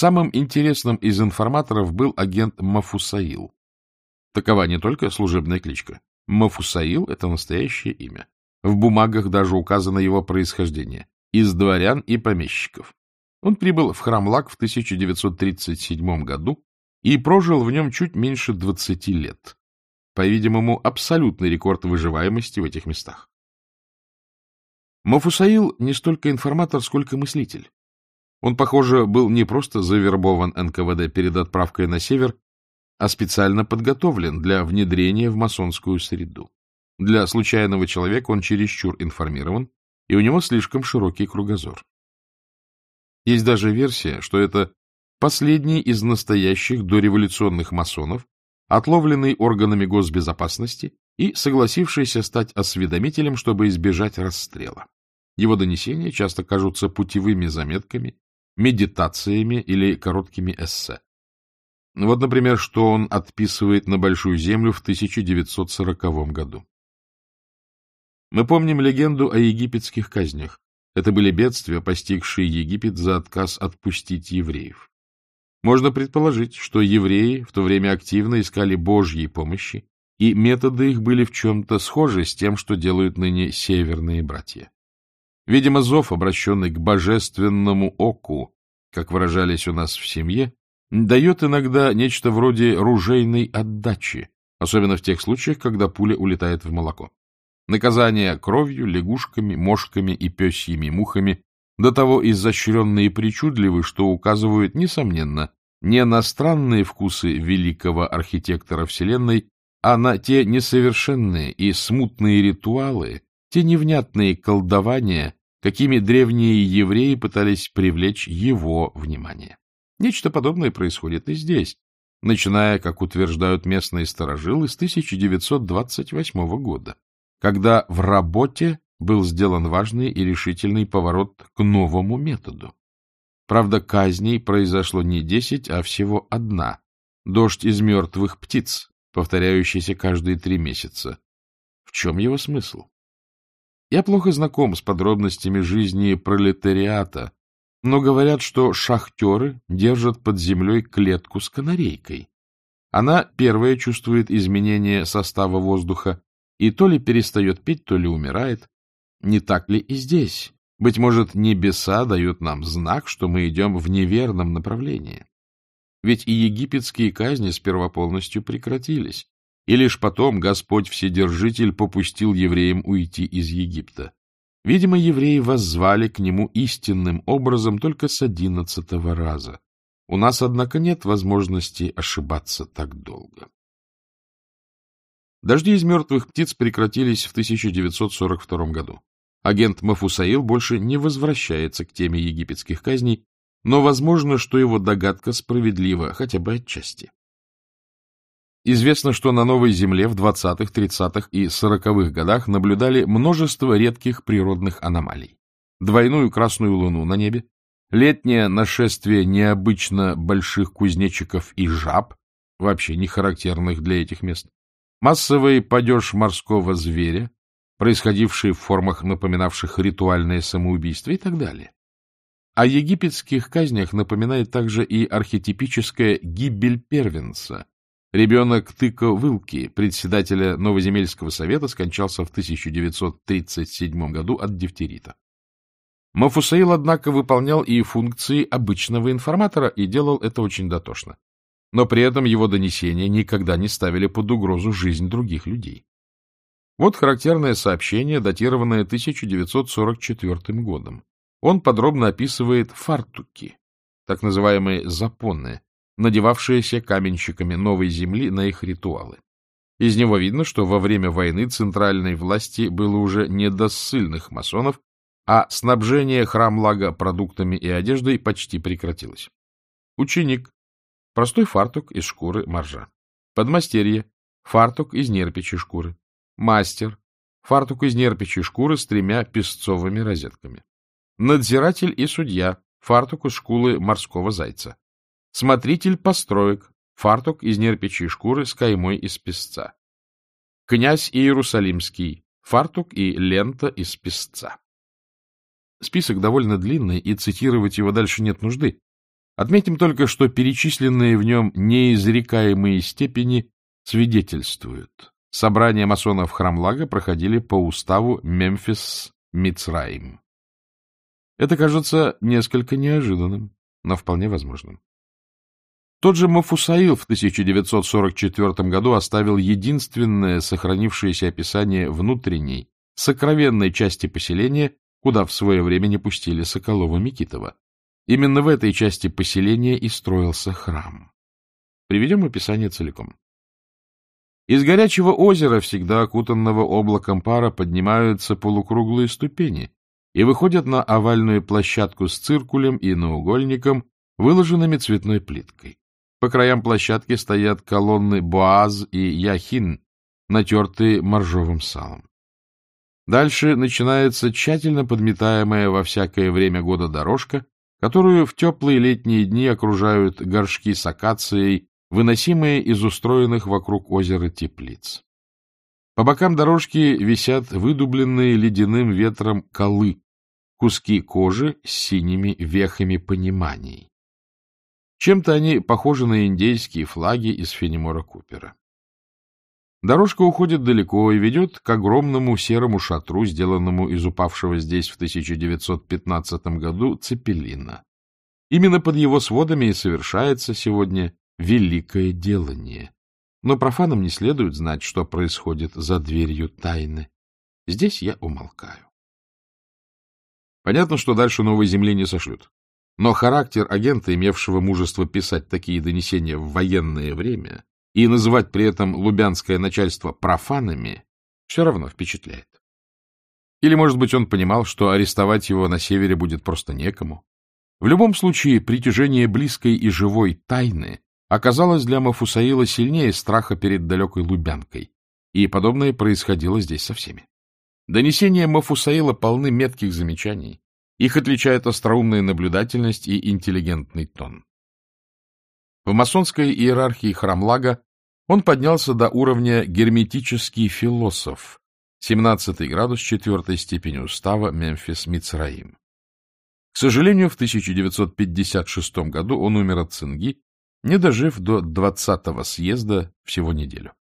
Самым интересным из информаторов был агент Мафусаил. Такова не только служебная кличка. Мафусаил — это настоящее имя. В бумагах даже указано его происхождение. Из дворян и помещиков. Он прибыл в Храмлак в 1937 году и прожил в нем чуть меньше 20 лет. По-видимому, абсолютный рекорд выживаемости в этих местах. Мафусаил не столько информатор, сколько мыслитель. Он, похоже, был не просто завербован НКВД перед отправкой на север, а специально подготовлен для внедрения в масонскую среду. Для случайного человека он чересчур информирован, и у него слишком широкий кругозор. Есть даже версия, что это последний из настоящих дореволюционных масонов, отловленный органами госбезопасности и согласившийся стать осведомителем, чтобы избежать расстрела. Его донесения часто кажутся путевыми заметками, медитациями или короткими эссе. Вот, например, что он отписывает на Большую Землю в 1940 году. Мы помним легенду о египетских казнях. Это были бедствия, постигшие Египет за отказ отпустить евреев. Можно предположить, что евреи в то время активно искали Божьей помощи, и методы их были в чем-то схожи с тем, что делают ныне северные братья. Видимо, зов, обращенный к божественному оку, как выражались у нас в семье, дает иногда нечто вроде ружейной отдачи, особенно в тех случаях, когда пуля улетает в молоко. Наказания кровью, лягушками, мошками и пёсьими мухами до того изощренные и причудливы, что указывают, несомненно, не на странные вкусы великого архитектора Вселенной, а на те несовершенные и смутные ритуалы, те невнятные колдования, какими древние евреи пытались привлечь его внимание. Нечто подобное происходит и здесь, начиная, как утверждают местные старожилы, с 1928 года, когда в работе был сделан важный и решительный поворот к новому методу. Правда, казней произошло не десять, а всего одна — дождь из мертвых птиц, повторяющийся каждые три месяца. В чем его смысл? Я плохо знаком с подробностями жизни пролетариата, но говорят, что шахтеры держат под землей клетку с канарейкой. Она первая чувствует изменение состава воздуха и то ли перестает петь, то ли умирает. Не так ли и здесь? Быть может, небеса дают нам знак, что мы идем в неверном направлении. Ведь и египетские казни сперва полностью прекратились, и лишь потом Господь Вседержитель попустил евреям уйти из Египта. Видимо, евреи воззвали к нему истинным образом только с одиннадцатого раза. У нас, однако, нет возможности ошибаться так долго. Дожди из мертвых птиц прекратились в 1942 году. Агент Мафусаил больше не возвращается к теме египетских казней, но возможно, что его догадка справедлива, хотя бы отчасти. Известно, что на Новой Земле в 20-х, 30-х и 40-х годах наблюдали множество редких природных аномалий. Двойную красную луну на небе, летнее нашествие необычно больших кузнечиков и жаб, вообще не характерных для этих мест, массовый падеж морского зверя, происходившие в формах, напоминавших ритуальное самоубийство и так далее. О египетских казнях напоминает также и архетипическая гибель первенца. Ребенок Тыко Вылки, председателя Новоземельского совета, скончался в 1937 году от дифтерита. Мафусаил, однако, выполнял и функции обычного информатора и делал это очень дотошно. Но при этом его донесения никогда не ставили под угрозу жизнь других людей. Вот характерное сообщение, датированное 1944 годом. Он подробно описывает фартуки, так называемые запоны, надевавшиеся каменщиками новой земли на их ритуалы. Из него видно, что во время войны центральной власти было уже не до ссыльных масонов, а снабжение храмлага продуктами и одеждой почти прекратилось. Ученик. Простой фартук из шкуры моржа. Подмастерье. Фартук из нерпичьей шкуры. Мастер. Фартук из нерпичьей шкуры с тремя песцовыми розетками. Надзиратель и судья. Фартук из шкуры морского зайца. Смотритель построек. Фартук из нерпичьей шкуры с каймой из песца. Князь Иерусалимский. Фартук и лента из песца. Список довольно длинный, и цитировать его дальше нет нужды. Отметим только, что перечисленные в нем неизрекаемые степени свидетельствуют. Собрания масонов Храмлага проходили по уставу Мемфис-Мицраим. Это кажется несколько неожиданным, но вполне возможным. Тот же Мафусаил в 1944 году оставил единственное сохранившееся описание внутренней, сокровенной части поселения, куда в свое время не пустили Соколова-Микитова. Именно в этой части поселения и строился храм. Приведем описание целиком. Из горячего озера, всегда окутанного облаком пара, поднимаются полукруглые ступени и выходят на овальную площадку с циркулем и наугольником, выложенными цветной плиткой. По краям площадки стоят колонны Боаз и Яхин, натертые моржовым салом. Дальше начинается тщательно подметаемая во всякое время года дорожка, которую в теплые летние дни окружают горшки с акацией, выносимые из устроенных вокруг озера теплиц. По бокам дорожки висят выдубленные ледяным ветром колы, куски кожи с синими вехами пониманий. Чем-то они похожи на индейские флаги из Фенемора Купера. Дорожка уходит далеко и ведет к огромному серому шатру, сделанному из упавшего здесь в 1915 году цепелина. Именно под его сводами и совершается сегодня великое делание. Но профанам не следует знать, что происходит за дверью тайны. Здесь я умолкаю. Понятно, что дальше новой земли не сошлют. Но характер агента, имевшего мужество писать такие донесения в военное время, и называть при этом лубянское начальство профанами все равно впечатляет. Или, может быть, он понимал, что арестовать его на севере будет просто некому. В любом случае, притяжение близкой и живой тайны оказалось для Мафусаила сильнее страха перед далекой Лубянкой, и подобное происходило здесь со всеми. Донесения Мафусаила полны метких замечаний. Их отличает остроумная наблюдательность и интеллигентный тон. В масонской иерархии Храмлага он поднялся до уровня герметический философ, 17 градус 4 степени устава Мемфис-Мицраим. К сожалению, в 1956 году он умер от цинги, не дожив до 20-го съезда всего неделю.